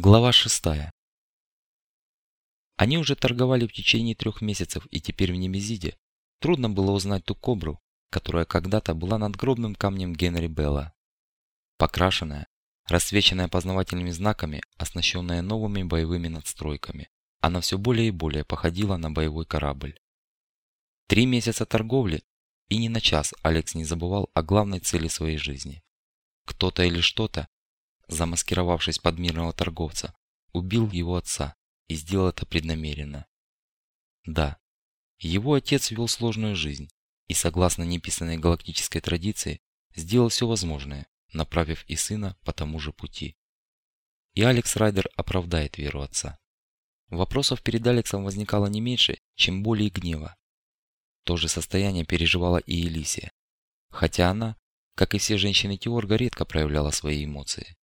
Глава 6. Они уже торговали в течение трех месяцев, и теперь в Немезиде трудно было узнать ту кобру, которая когда-то была надгробным камнем Генри Белла. Покрашенная, рассвеченная познавательными знаками, оснащенная новыми боевыми надстройками, она все более и более походила на боевой корабль. Три месяца торговли, и ни на час Алекс не забывал о главной цели своей жизни. Кто-то или что-то замаскировавшись под мирного торговца, убил его отца и сделал это преднамеренно. Да, его отец вел сложную жизнь и, согласно неписанной галактической традиции, сделал все возможное, направив и сына по тому же пути. И Алекс Райдер оправдает веру отца. Вопросов перед Алексом возникало не меньше, чем боли и гнева. То же состояние переживала и Элисия, хотя она, как и все женщины Теорга, редко проявляла свои эмоции.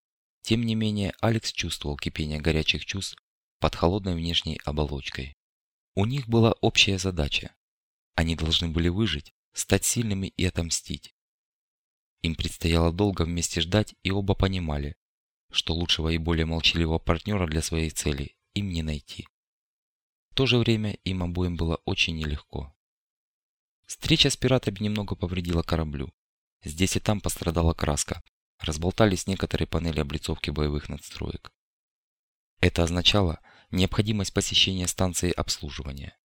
Тем не менее, Алекс чувствовал кипение горячих чувств под холодной внешней оболочкой. У них была общая задача. Они должны были выжить, стать сильными и отомстить. Им предстояло долго вместе ждать, и оба понимали, что лучшего и более молчаливого партнера для своей цели им не найти. В то же время им обоим было очень нелегко. Встреча с пиратами немного повредила кораблю. Здесь и там пострадала краска, разболтались некоторые панели облицовки боевых надстроек. Это означало необходимость посещения станции обслуживания.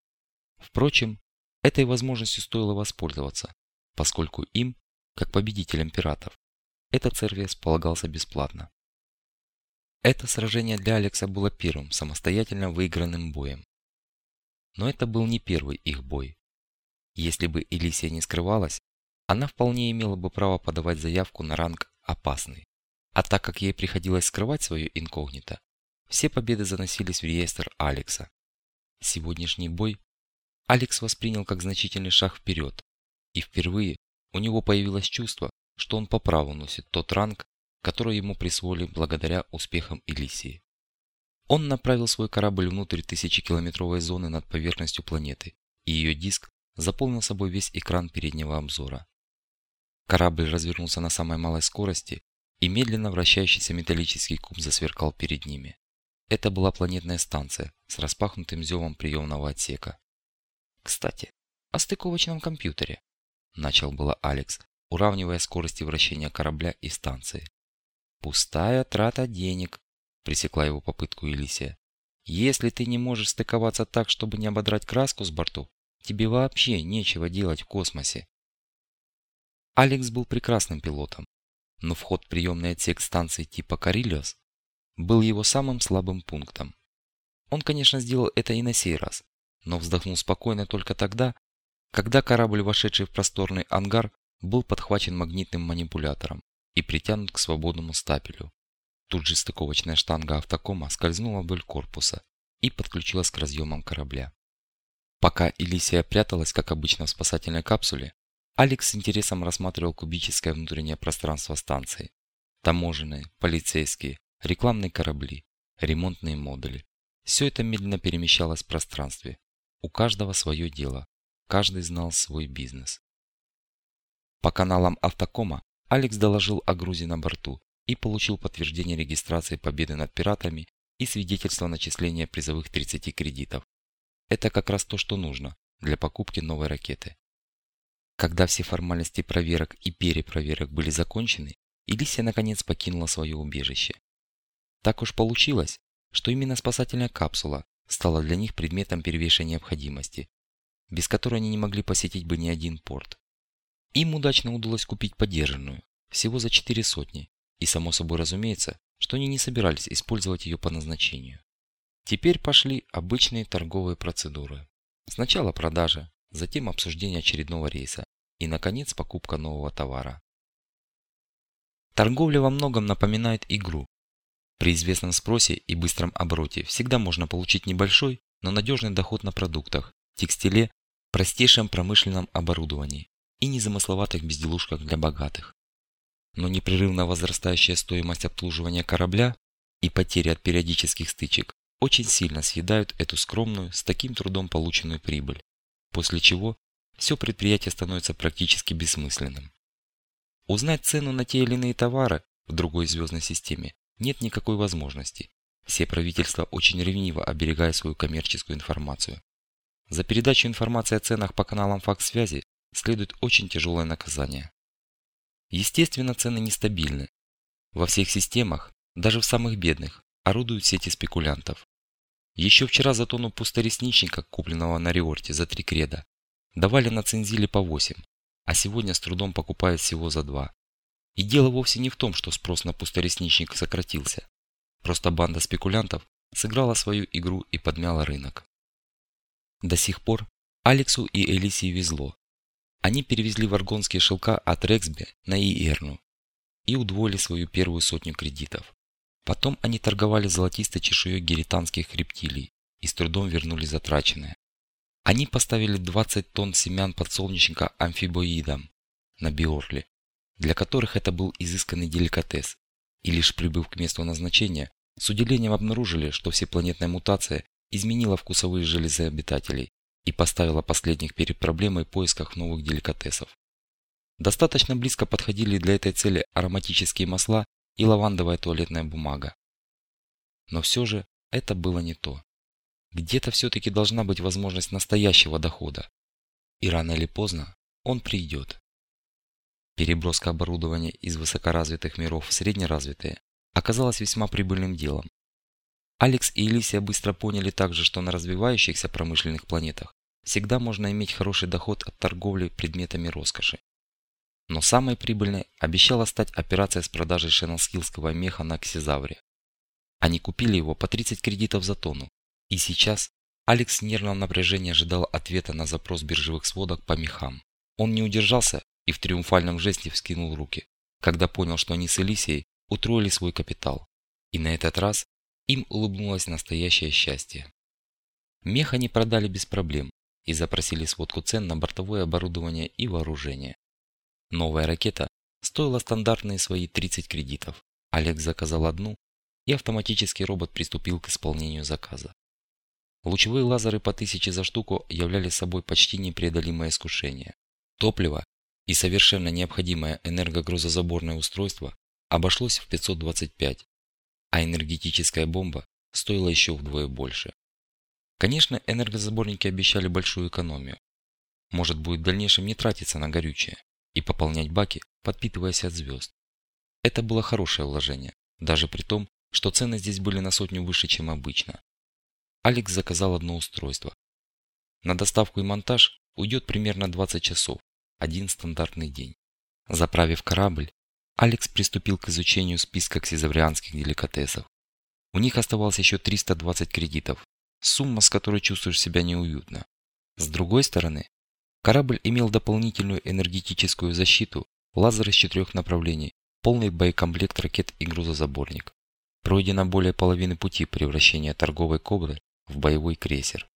Впрочем, этой возможностью стоило воспользоваться, поскольку им, как победителям пиратов, этот сервис полагался бесплатно. Это сражение для Алекса было первым самостоятельно выигранным боем. Но это был не первый их бой. Если бы Элисия не скрывалась, она вполне имела бы право подавать заявку на ранг опасный. А так как ей приходилось скрывать свое инкогнито, все победы заносились в реестр Алекса. Сегодняшний бой Алекс воспринял как значительный шаг вперед, и впервые у него появилось чувство, что он по праву носит тот ранг, который ему присвоили благодаря успехам Элисии. Он направил свой корабль внутрь тысячекилометровой зоны над поверхностью планеты, и ее диск заполнил собой весь экран переднего обзора. Корабль развернулся на самой малой скорости, и медленно вращающийся металлический куб засверкал перед ними. Это была планетная станция с распахнутым зевом приемного отсека. «Кстати, о стыковочном компьютере», – начал было Алекс, уравнивая скорости вращения корабля и станции. «Пустая трата денег», – пресекла его попытку Элисия. «Если ты не можешь стыковаться так, чтобы не ободрать краску с бортов, тебе вообще нечего делать в космосе. Алекс был прекрасным пилотом, но вход в приемный отсек станции типа Карилиос был его самым слабым пунктом. Он, конечно, сделал это и на сей раз, но вздохнул спокойно только тогда, когда корабль, вошедший в просторный ангар, был подхвачен магнитным манипулятором и притянут к свободному стапелю. Тут же стыковочная штанга автокома скользнула вдоль корпуса и подключилась к разъемам корабля. Пока Элисия пряталась, как обычно, в спасательной капсуле, Алекс с интересом рассматривал кубическое внутреннее пространство станции. Таможенные, полицейские, рекламные корабли, ремонтные модули. Все это медленно перемещалось в пространстве. У каждого свое дело. Каждый знал свой бизнес. По каналам автокома Алекс доложил о грузе на борту и получил подтверждение регистрации победы над пиратами и свидетельство начисления призовых 30 кредитов. Это как раз то, что нужно для покупки новой ракеты. Когда все формальности проверок и перепроверок были закончены, Элисия наконец покинула свое убежище. Так уж получилось, что именно спасательная капсула стала для них предметом первейшей необходимости, без которой они не могли посетить бы ни один порт. Им удачно удалось купить подержанную, всего за четыре сотни, и само собой разумеется, что они не собирались использовать ее по назначению. Теперь пошли обычные торговые процедуры. Сначала продажа, затем обсуждение очередного рейса и, наконец, покупка нового товара. Торговля во многом напоминает игру. При известном спросе и быстром обороте всегда можно получить небольшой, но надежный доход на продуктах, текстиле, простейшем промышленном оборудовании и незамысловатых безделушках для богатых. Но непрерывно возрастающая стоимость обслуживания корабля и потери от периодических стычек очень сильно съедают эту скромную, с таким трудом полученную прибыль после чего все предприятие становится практически бессмысленным. Узнать цену на те или иные товары в другой звездной системе нет никакой возможности, Все правительства очень ревниво оберегая свою коммерческую информацию. За передачу информации о ценах по каналам факс-связи следует очень тяжелое наказание. Естественно, цены нестабильны. Во всех системах, даже в самых бедных, орудуют сети спекулянтов. Еще вчера за тонну пусторесничника, купленного на Риорте за три креда, давали на цензиле по 8, а сегодня с трудом покупают всего за 2. И дело вовсе не в том, что спрос на пусторесничник сократился. Просто банда спекулянтов сыграла свою игру и подмяла рынок. До сих пор Алексу и Элисии везло. Они перевезли варгонские шелка от Рексби на Иерну и удвоили свою первую сотню кредитов. Потом они торговали золотистой чешуей геританских рептилий и с трудом вернули затраченное. Они поставили 20 тонн семян подсолнечника амфибоидам на Биорле, для которых это был изысканный деликатес, и лишь прибыв к месту назначения, с удивлением обнаружили, что всепланетная мутация изменила вкусовые железы обитателей и поставила последних перед проблемой поисках новых деликатесов. Достаточно близко подходили для этой цели ароматические масла и лавандовая туалетная бумага. Но все же это было не то. Где-то все-таки должна быть возможность настоящего дохода. И рано или поздно он придет. Переброска оборудования из высокоразвитых миров в среднеразвитые оказалась весьма прибыльным делом. Алекс и Элисия быстро поняли также, что на развивающихся промышленных планетах всегда можно иметь хороший доход от торговли предметами роскоши. Но самой прибыльной обещала стать операция с продажей шеннелскилского меха на Ксизавре. Они купили его по 30 кредитов за тонну. И сейчас Алекс в нервном ожидал ответа на запрос биржевых сводок по мехам. Он не удержался и в триумфальном жесте вскинул руки, когда понял, что они с Элисией утроили свой капитал. И на этот раз им улыбнулось настоящее счастье. Мех они продали без проблем и запросили сводку цен на бортовое оборудование и вооружение. Новая ракета стоила стандартные свои 30 кредитов. Олег заказал одну, и автоматический робот приступил к исполнению заказа. Лучевые лазеры по тысяче за штуку являли собой почти непреодолимое искушение. Топливо и совершенно необходимое энергогрузозаборное устройство обошлось в 525, а энергетическая бомба стоила еще вдвое больше. Конечно, энергозаборники обещали большую экономию. Может будет в дальнейшем не тратиться на горючее и пополнять баки, подпитываясь от звезд. Это было хорошее вложение, даже при том, что цены здесь были на сотню выше, чем обычно. Алекс заказал одно устройство. На доставку и монтаж уйдет примерно 20 часов, один стандартный день. Заправив корабль, Алекс приступил к изучению списка ксизаврианских деликатесов. У них оставалось еще 320 кредитов, сумма, с которой чувствуешь себя неуютно. С другой стороны, Корабль имел дополнительную энергетическую защиту, лазер из четырех направлений, полный боекомплект ракет и грузозаборник. Пройдено более половины пути превращения торговой «Кобры» в боевой крейсер.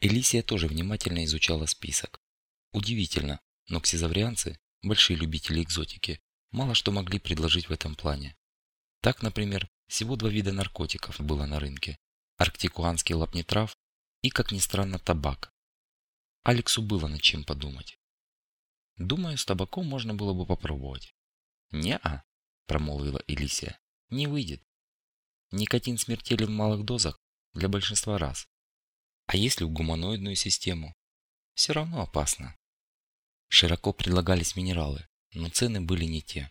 Элисия тоже внимательно изучала список. Удивительно, но ксизаврианцы, большие любители экзотики, мало что могли предложить в этом плане. Так, например, всего два вида наркотиков было на рынке. Арктикуанский лапнитрав и, как ни странно, табак. Алексу было над чем подумать. Думаю, с табаком можно было бы попробовать. «Не-а», – промолвила Элисия, – «не выйдет. Никотин смертелен в малых дозах для большинства раз. А если в гуманоидную систему? Все равно опасно». Широко предлагались минералы, но цены были не те.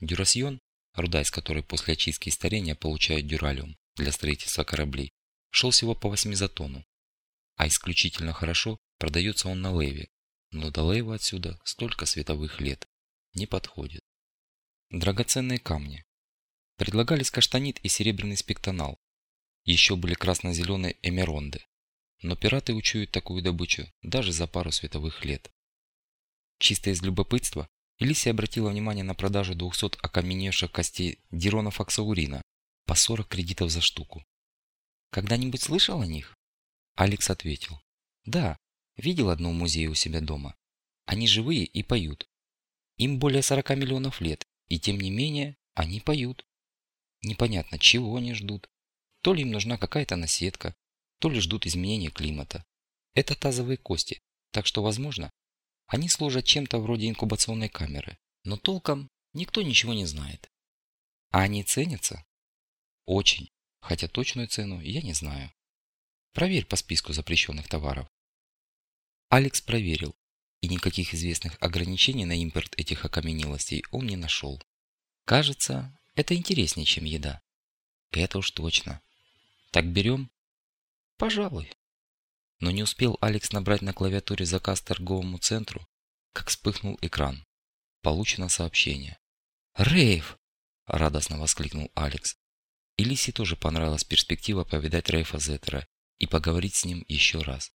Дюрасьон, руда из которой после очистки и старения получают дюралиум для строительства кораблей, шел всего по 8 за тонну. А исключительно хорошо Продается он на Леве, но до Лева отсюда столько световых лет. Не подходит. Драгоценные камни. Предлагались каштанит и серебряный спектонал. Еще были красно-зеленые эмеронды. Но пираты учуют такую добычу даже за пару световых лет. Чисто из любопытства Элисия обратила внимание на продажу 200 окаменевших костей Дирона Факсаурина по 40 кредитов за штуку. «Когда-нибудь слышал о них?» Алекс ответил. «Да, Видел одну в музее у себя дома. Они живые и поют. Им более 40 миллионов лет, и тем не менее они поют. Непонятно, чего они ждут. То ли им нужна какая-то наседка, то ли ждут изменения климата. Это тазовые кости, так что, возможно, они служат чем-то вроде инкубационной камеры. Но толком никто ничего не знает. А они ценятся? Очень. Хотя точную цену я не знаю. Проверь по списку запрещенных товаров. Алекс проверил, и никаких известных ограничений на импорт этих окаменелостей он не нашел. Кажется, это интереснее, чем еда. Это уж точно. Так берем? Пожалуй. Но не успел Алекс набрать на клавиатуре заказ торговому центру, как вспыхнул экран. Получено сообщение. «Рейв!» – радостно воскликнул Алекс. И Лисе тоже понравилась перспектива повидать Рейфа Зеттера и поговорить с ним еще раз.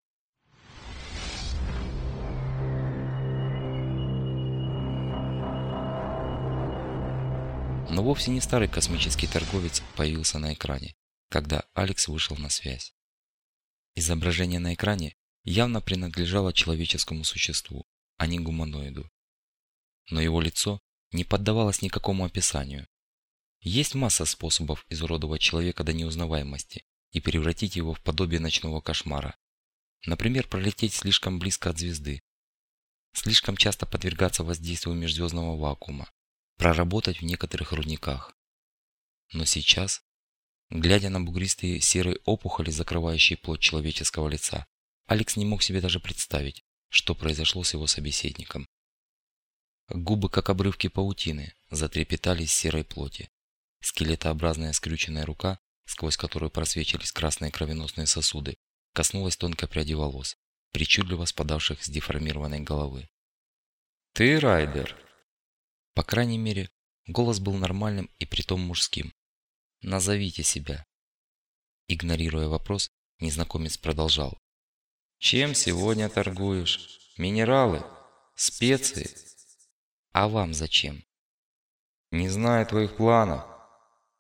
Но вовсе не старый космический торговец появился на экране, когда Алекс вышел на связь. Изображение на экране явно принадлежало человеческому существу, а не гуманоиду. Но его лицо не поддавалось никакому описанию. Есть масса способов изуродовать человека до неузнаваемости и превратить его в подобие ночного кошмара. Например, пролететь слишком близко от звезды, слишком часто подвергаться воздействию межзвездного вакуума, проработать в некоторых рудниках. Но сейчас Глядя на бугристые серые опухоли, закрывающие плоть человеческого лица, Алекс не мог себе даже представить, что произошло с его собеседником. Губы, как обрывки паутины, затрепетали из серой плоти. Скелетообразная скрюченная рука, сквозь которую просвечивались красные кровеносные сосуды, коснулась тонкой пряди волос, причудливо спадавших с деформированной головы. «Ты Райдер!» По крайней мере, голос был нормальным и притом мужским. Назовите себя. Игнорируя вопрос, незнакомец продолжал. Чем сегодня торгуешь? Минералы? Специи? А вам зачем? Не знаю твоих планов.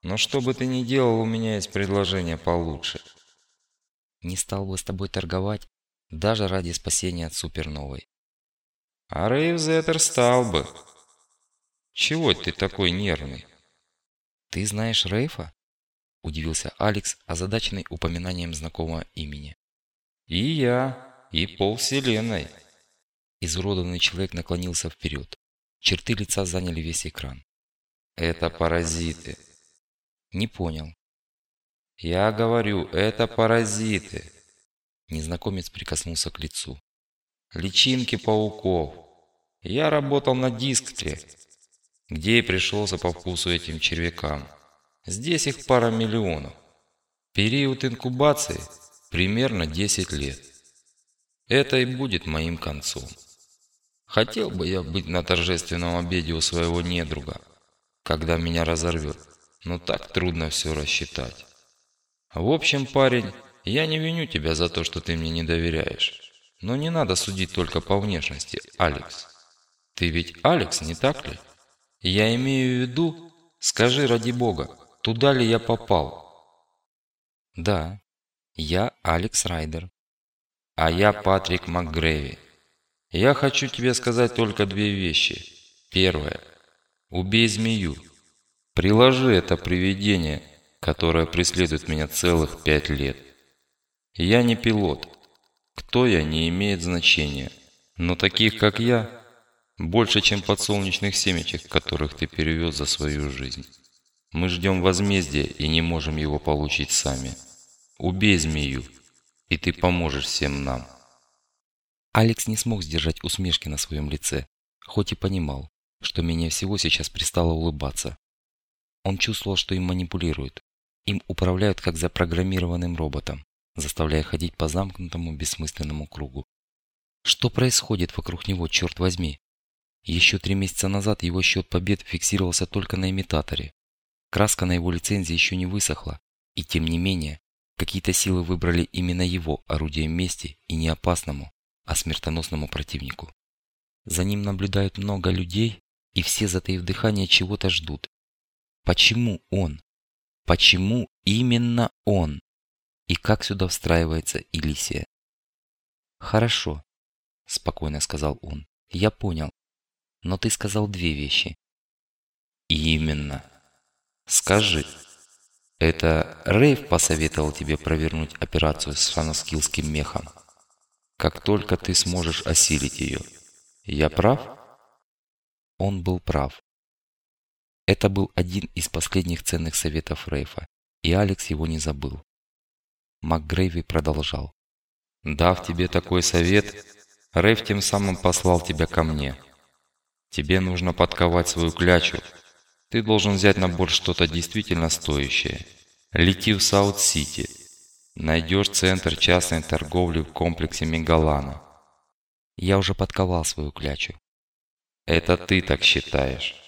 Но что бы ты ни делал, у меня есть предложение получше. Не стал бы с тобой торговать, даже ради спасения от суперновой. А Рейвзеттер стал бы. Чего ты такой нервный? «Ты знаешь Рейфа?» – удивился Алекс, озадаченный упоминанием знакомого имени. «И я, и полвселенной». Изуродованный человек наклонился вперед. Черты лица заняли весь экран. «Это паразиты». «Не понял». «Я говорю, это паразиты». Незнакомец прикоснулся к лицу. «Личинки пауков. Я работал на дискте где и пришелся по вкусу этим червякам. Здесь их пара миллионов. Период инкубации примерно 10 лет. Это и будет моим концом. Хотел бы я быть на торжественном обеде у своего недруга, когда меня разорвет, но так трудно все рассчитать. В общем, парень, я не виню тебя за то, что ты мне не доверяешь. Но не надо судить только по внешности, Алекс. Ты ведь Алекс, не так ли? Я имею в виду, скажи ради бога, туда ли я попал? Да, я Алекс Райдер. А я Патрик МакГрейви. Я хочу тебе сказать только две вещи. Первое. Убей змею. Приложи это привидение, которое преследует меня целых пять лет. Я не пилот. Кто я, не имеет значения. Но таких, как я, больше, чем подсолнечных семечек, которых ты перевез за свою жизнь. Мы ждем возмездия и не можем его получить сами. Убей змею, и ты поможешь всем нам. Алекс не смог сдержать усмешки на своем лице, хоть и понимал, что менее всего сейчас пристало улыбаться. Он чувствовал, что им манипулируют. Им управляют как запрограммированным роботом, заставляя ходить по замкнутому бессмысленному кругу. Что происходит вокруг него, черт возьми? Еще три месяца назад его счет побед фиксировался только на имитаторе. Краска на его лицензии еще не высохла, и тем не менее, какие-то силы выбрали именно его орудием мести и не опасному, а смертоносному противнику. За ним наблюдают много людей, и все, затаив дыхание, чего-то ждут. Почему он? Почему именно он? И как сюда встраивается Илисия? «Хорошо», – спокойно сказал он. «Я понял но ты сказал две вещи. Именно. Скажи, это Рейв посоветовал тебе провернуть операцию с фаноскилским мехом? Как только ты сможешь осилить ее. Я прав? Он был прав. Это был один из последних ценных советов Рейфа, И Алекс его не забыл. МакГрейви продолжал. «Дав тебе такой совет, Рейв тем самым послал тебя ко мне. Тебе нужно подковать свою клячу. Ты должен взять на борт что-то действительно стоящее. Лети в Саут-Сити. Найдешь центр частной торговли в комплексе Мегалана. Я уже подковал свою клячу. Это ты так считаешь.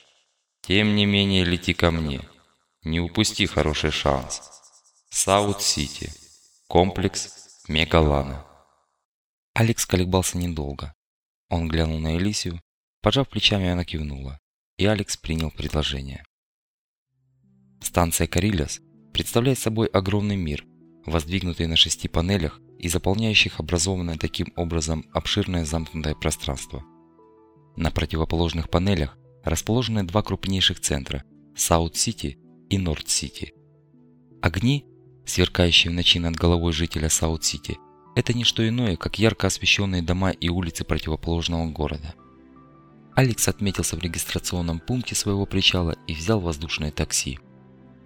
Тем не менее, лети ко мне. Не упусти хороший шанс. Саут-Сити. Комплекс Мегалана. Алекс колебался недолго. Он глянул на Элисию, пожав плечами, она кивнула, и Алекс принял предложение. Станция Карилиас представляет собой огромный мир, воздвигнутый на шести панелях и заполняющих образованное таким образом обширное замкнутое пространство. На противоположных панелях расположены два крупнейших центра – Саут-Сити и Норд-Сити. Огни, сверкающие в ночи над головой жителя Саут-Сити, это не что иное, как ярко освещенные дома и улицы противоположного города. Алекс отметился в регистрационном пункте своего причала и взял воздушное такси.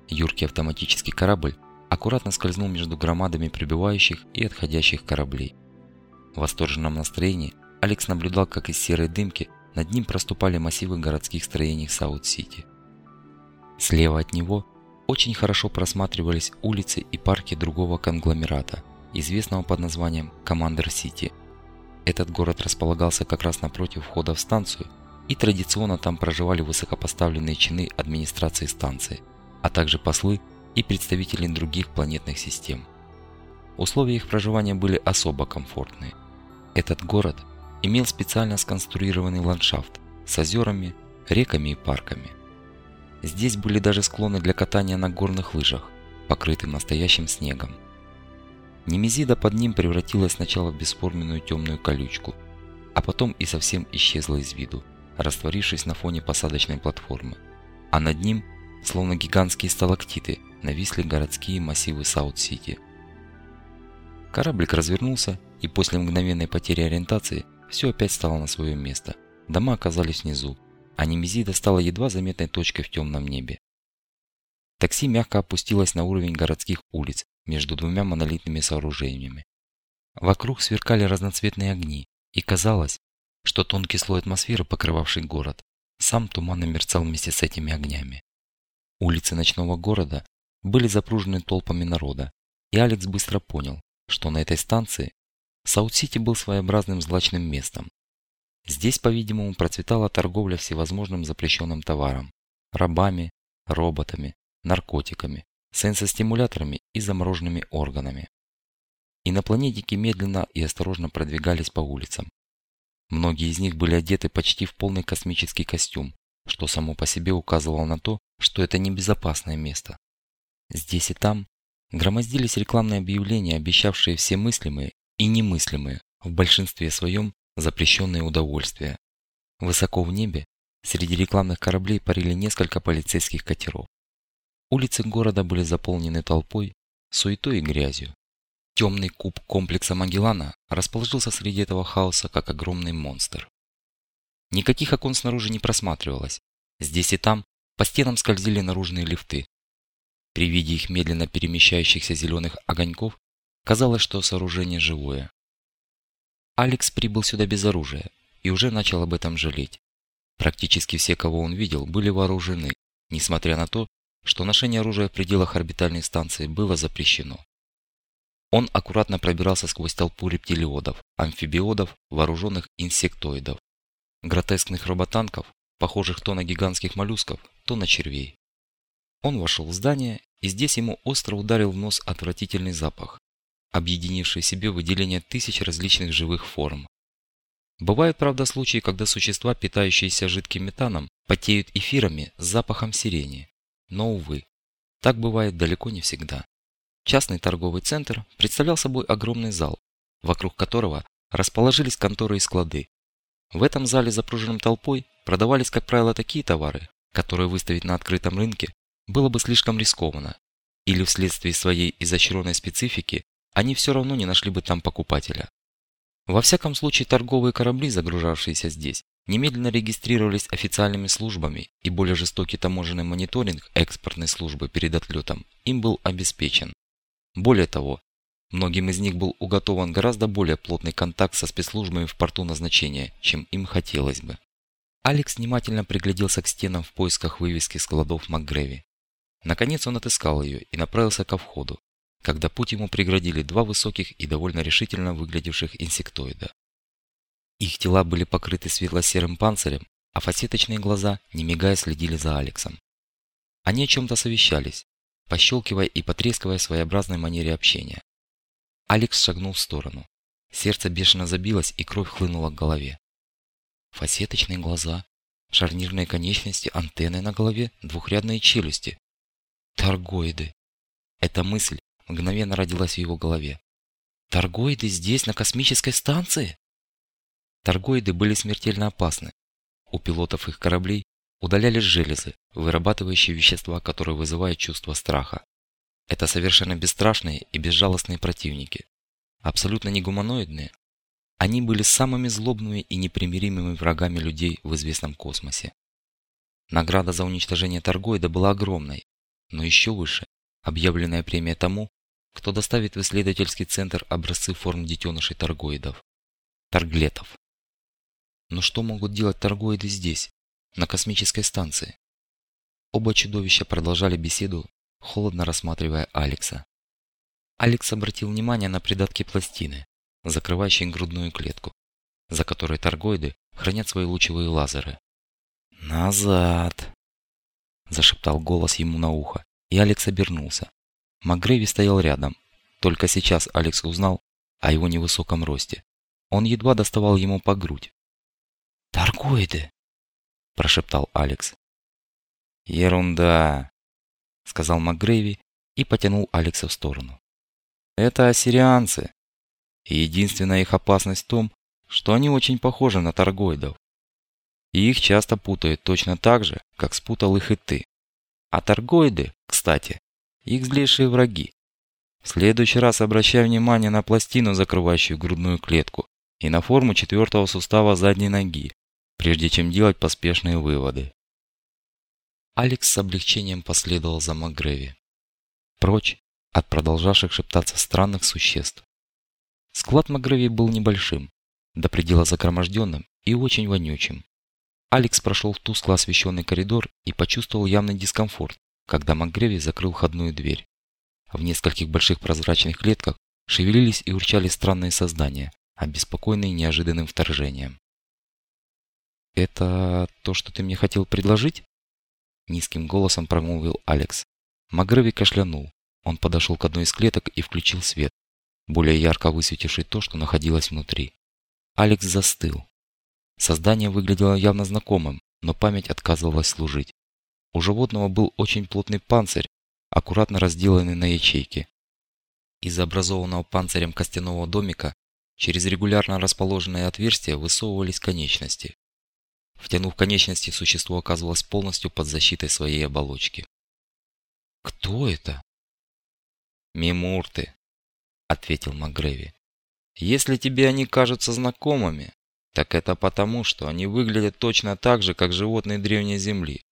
Юркий автоматический корабль аккуратно скользнул между громадами прибывающих и отходящих кораблей. В восторженном настроении Алекс наблюдал, как из серой дымки над ним проступали массивы городских строений Саут-Сити. Слева от него очень хорошо просматривались улицы и парки другого конгломерата, известного под названием Командер-Сити. Этот город располагался как раз напротив входа в станцию, и традиционно там проживали высокопоставленные чины администрации станции, а также послы и представители других планетных систем. Условия их проживания были особо комфортные. Этот город имел специально сконструированный ландшафт с озерами, реками и парками. Здесь были даже склоны для катания на горных лыжах, покрытым настоящим снегом. Немезида под ним превратилась сначала в бесформенную темную колючку, а потом и совсем исчезла из виду, растворившись на фоне посадочной платформы. А над ним, словно гигантские сталактиты, нависли городские массивы Саут-Сити. Кораблик развернулся, и после мгновенной потери ориентации все опять стало на свое место. Дома оказались внизу, а Немезида стала едва заметной точкой в темном небе. Такси мягко опустилось на уровень городских улиц между двумя монолитными сооружениями. Вокруг сверкали разноцветные огни, и казалось, что тонкий слой атмосферы, покрывавший город, сам туманно мерцал вместе с этими огнями. Улицы ночного города были запружены толпами народа, и Алекс быстро понял, что на этой станции Саут-Сити был своеобразным злачным местом. Здесь, по-видимому, процветала торговля всевозможным запрещенным товаром – рабами, роботами, наркотиками, сенсостимуляторами и замороженными органами. Инопланетники медленно и осторожно продвигались по улицам. Многие из них были одеты почти в полный космический костюм, что само по себе указывало на то, что это небезопасное место. Здесь и там громоздились рекламные объявления, обещавшие все мыслимые и немыслимые, в большинстве своем запрещенные удовольствия. Высоко в небе среди рекламных кораблей парили несколько полицейских катеров. Улицы города были заполнены толпой, суетой и грязью. Темный куб комплекса Магеллана расположился среди этого хаоса, как огромный монстр. Никаких окон снаружи не просматривалось. Здесь и там по стенам скользили наружные лифты, при виде их медленно перемещающихся зеленых огоньков казалось, что сооружение живое. Алекс прибыл сюда без оружия и уже начал об этом жалеть. Практически все, кого он видел, были вооружены, несмотря на то, что ношение оружия в пределах орбитальной станции было запрещено. Он аккуратно пробирался сквозь толпу рептилиодов, амфибиодов, вооруженных инсектоидов, гротескных роботанков, похожих то на гигантских моллюсков, то на червей. Он вошел в здание и здесь ему остро ударил в нос отвратительный запах, объединивший в себе выделение тысяч различных живых форм. Бывают, правда, случаи, когда существа, питающиеся жидким метаном, потеют эфирами с запахом сирени. Но, увы, так бывает далеко не всегда. Частный торговый центр представлял собой огромный зал, вокруг которого расположились конторы и склады. В этом зале, запруженном толпой, продавались, как правило, такие товары, которые выставить на открытом рынке было бы слишком рискованно, или вследствие своей изощренной специфики они все равно не нашли бы там покупателя. Во всяком случае, торговые корабли, загружавшиеся здесь, немедленно регистрировались официальными службами и более жестокий таможенный мониторинг экспортной службы перед отлетом им был обеспечен. Более того, многим из них был уготован гораздо более плотный контакт со спецслужбами в порту назначения, чем им хотелось бы. Алекс внимательно пригляделся к стенам в поисках вывески складов МакГрэви. Наконец он отыскал ее и направился ко входу, когда путь ему преградили два высоких и довольно решительно выглядевших инсектоида. Их тела были покрыты светло-серым панцирем, а фасеточные глаза, не мигая, следили за Алексом. Они о чем-то совещались, пощелкивая и потрескивая своеобразной манере общения. Алекс шагнул в сторону. Сердце бешено забилось, и кровь хлынула к голове. Фасеточные глаза, шарнирные конечности, антенны на голове, двухрядные челюсти. Торгоиды. Эта мысль мгновенно родилась в его голове. Торгоиды здесь, на космической станции? Торгоиды были смертельно опасны. У пилотов их кораблей удалялись железы, вырабатывающие вещества, которые вызывают чувство страха. Это совершенно бесстрашные и безжалостные противники. Абсолютно не гуманоидные. Они были самыми злобными и непримиримыми врагами людей в известном космосе. Награда за уничтожение торгоида была огромной, но еще выше – объявленная премия тому, кто доставит в исследовательский центр образцы форм детенышей торгоидов – торглетов. Но что могут делать торгоиды здесь, на космической станции? Оба чудовища продолжали беседу, холодно рассматривая Алекса. Алекс обратил внимание на придатки пластины, закрывающие грудную клетку, за которой торгоиды хранят свои лучевые лазеры. «Назад!» – зашептал голос ему на ухо, и Алекс обернулся. МакГрейви стоял рядом. Только сейчас Алекс узнал о его невысоком росте. Он едва доставал ему по грудь. «Торгоиды!» – прошептал Алекс. «Ерунда!» – сказал МакГрейви и потянул Алекса в сторону. «Это ассирианцы. И единственная их опасность в том, что они очень похожи на торгоидов. И их часто путают точно так же, как спутал их и ты. А торгоиды, кстати, их злейшие враги. В следующий раз обращай внимание на пластину, закрывающую грудную клетку, и на форму четвертого сустава задней ноги, прежде чем делать поспешные выводы. Алекс с облегчением последовал за МакГрэви. Прочь от продолжавших шептаться странных существ. Склад МакГрэви был небольшим, до предела закроможденным и очень вонючим. Алекс прошел в тускло освещенный коридор и почувствовал явный дискомфорт, когда МакГрэви закрыл входную дверь. В нескольких больших прозрачных клетках шевелились и урчали странные создания, обеспокоенные неожиданным вторжением. «Это то, что ты мне хотел предложить?» Низким голосом промолвил Алекс. Магреви кашлянул. Он подошел к одной из клеток и включил свет, более ярко высветивший то, что находилось внутри. Алекс застыл. Создание выглядело явно знакомым, но память отказывалась служить. У животного был очень плотный панцирь, аккуратно разделанный на ячейки. Из образованного панцирем костяного домика через регулярно расположенные отверстия высовывались конечности. Втянув конечности, существо оказывалось полностью под защитой своей оболочки. «Кто это?» «Мимурты», — ответил МакГрэви. «Если тебе они кажутся знакомыми, так это потому, что они выглядят точно так же, как животные Древней Земли.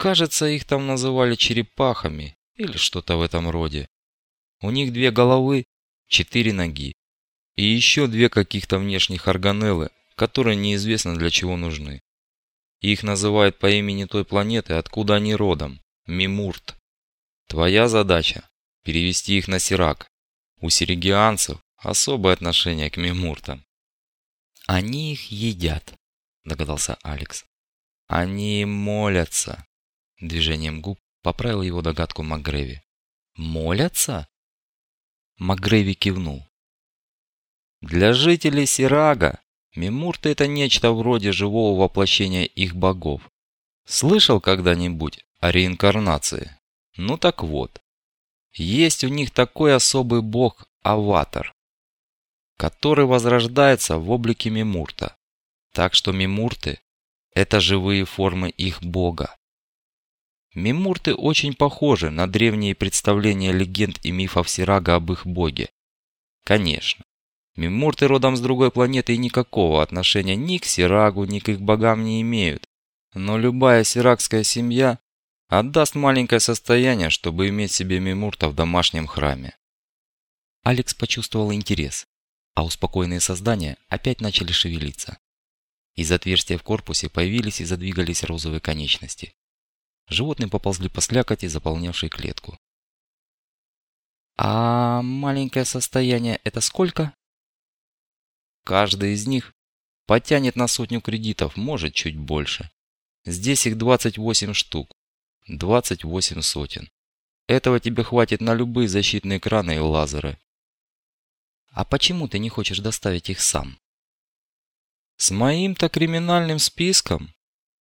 Кажется, их там называли черепахами или что-то в этом роде. У них две головы, четыре ноги и еще две каких-то внешних органеллы, которые неизвестно для чего нужны. Их называют по имени той планеты, откуда они родом – Мимурт. Твоя задача – перевести их на Сирак. У сиригианцев особое отношение к Мимуртам. «Они их едят», – догадался Алекс. «Они молятся», – движением губ поправил его догадку МакГрэви. «Молятся?» МакГрэви кивнул. «Для жителей Сирага Мемурты – это нечто вроде живого воплощения их богов. Слышал когда-нибудь о реинкарнации? Ну так вот. Есть у них такой особый бог – Аватар, который возрождается в облике Мемурта. Так что Мемурты – это живые формы их бога. Мемурты очень похожи на древние представления легенд и мифов Сирага об их боге. Конечно, Мимурты родом с другой планеты и никакого отношения ни к Сирагу, ни к их богам не имеют. Но любая сиракская семья отдаст маленькое состояние, чтобы иметь себе Мимурта в домашнем храме. Алекс почувствовал интерес, а успокоенные создания опять начали шевелиться. Из отверстия в корпусе появились и задвигались розовые конечности. Животные поползли по слякоти, заполнявшей клетку. «А маленькое состояние – это сколько?» «Каждый из них потянет на сотню кредитов, может чуть больше. Здесь их 28 штук, 28 сотен. Этого тебе хватит на любые защитные экраны и лазеры. А почему ты не хочешь доставить их сам? С моим-то криминальным списком?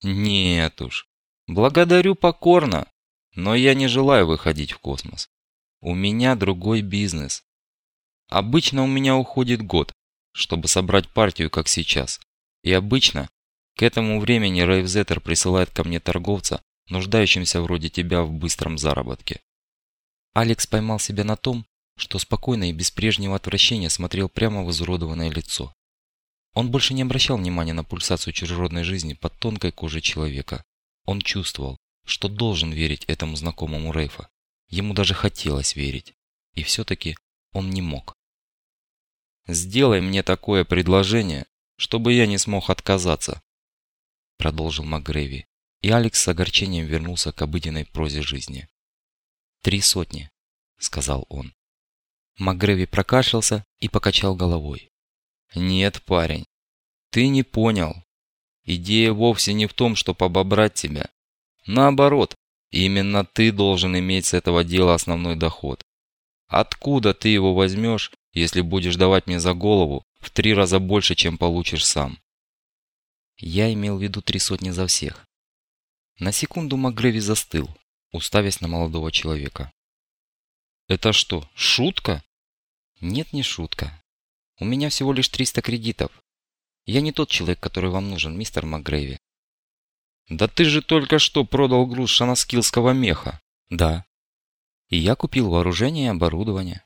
Нет уж. Благодарю покорно, но я не желаю выходить в космос. У меня другой бизнес. Обычно у меня уходит год, чтобы собрать партию, как сейчас. И обычно к этому времени Рейвзеттер присылает ко мне торговца, нуждающимся вроде тебя в быстром заработке. Алекс поймал себя на том, что спокойно и без прежнего отвращения смотрел прямо в изуродованное лицо. Он больше не обращал внимания на пульсацию чужеродной жизни под тонкой кожей человека. Он чувствовал, что должен верить этому знакомому Рейфа. Ему даже хотелось верить. И все-таки он не мог. «Сделай мне такое предложение, чтобы я не смог отказаться», продолжил МакГрейви, и Алекс с огорчением вернулся к обыденной прозе жизни. «Три сотни», — сказал он. МакГрейви прокашлялся и покачал головой. «Нет, парень, ты не понял. Идея вовсе не в том, чтобы обобрать тебя. Наоборот, именно ты должен иметь с этого дела основной доход. Откуда ты его возьмешь, если будешь давать мне за голову в три раза больше, чем получишь сам? Я имел в виду три сотни за всех. На секунду МакГреви застыл, уставясь на молодого человека. «Это что, шутка?» «Нет, не шутка. У меня всего лишь 300 кредитов. Я не тот человек, который вам нужен, мистер МакГрейви». «Да ты же только что продал груз шанаскилского меха». «Да. И я купил вооружение и оборудование.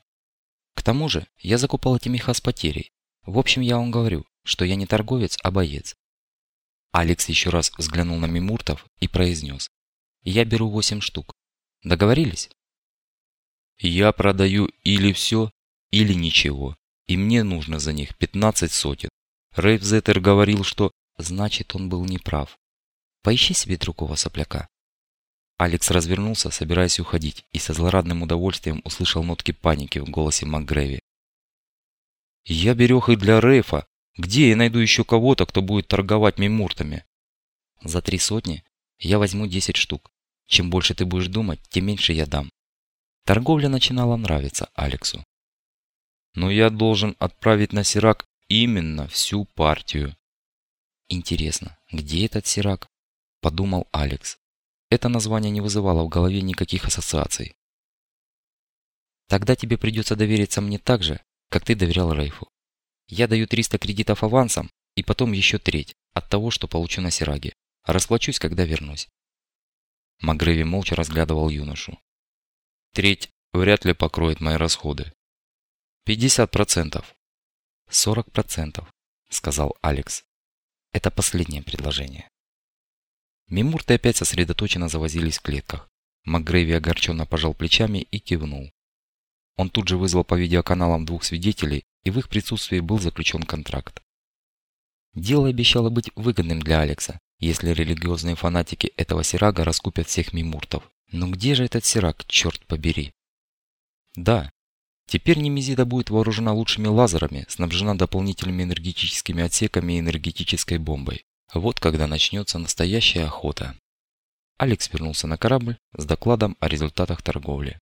К тому же, я закупал эти меха с потерей. В общем, я вам говорю, что я не торговец, а боец. Алекс еще раз взглянул на Мимуртов и произнес. «Я беру восемь штук. Договорились?» «Я продаю или все, или ничего, и мне нужно за них пятнадцать сотен. Рейвзеттер говорил, что... Значит, он был неправ. Поищи себе другого сопляка». Алекс развернулся, собираясь уходить, и со злорадным удовольствием услышал нотки паники в голосе МакГрэви. «Я берег их для Рейфа, где я найду еще кого-то, кто будет торговать мимуртами? За три сотни я возьму десять штук. Чем больше ты будешь думать, тем меньше я дам. Торговля начинала нравиться Алексу. Но я должен отправить на Сирак именно всю партию. Интересно, где этот Сирак? Подумал Алекс. Это название не вызывало в голове никаких ассоциаций. Тогда тебе придется довериться мне так же, как ты доверял Рейфу. Я даю 300 кредитов авансом и потом еще треть от того, что получу на Сираге. Расплачусь, когда вернусь. Магреви молча разглядывал юношу. Треть вряд ли покроет мои расходы. 50%. 40%, сказал Алекс. Это последнее предложение. Мимурты опять сосредоточенно завозились в клетках. МакГрейви огорченно пожал плечами и кивнул. Он тут же вызвал по видеоканалам двух свидетелей и в их присутствии был заключен контракт. Дело обещало быть выгодным для Алекса, если религиозные фанатики этого Сирага раскупят всех мимуртов. Но где же этот Сираг, черт побери? Да, теперь Немезида будет вооружена лучшими лазерами, снабжена дополнительными энергетическими отсеками и энергетической бомбой. Вот когда начнется настоящая охота. Алекс вернулся на корабль с докладом о результатах торговли.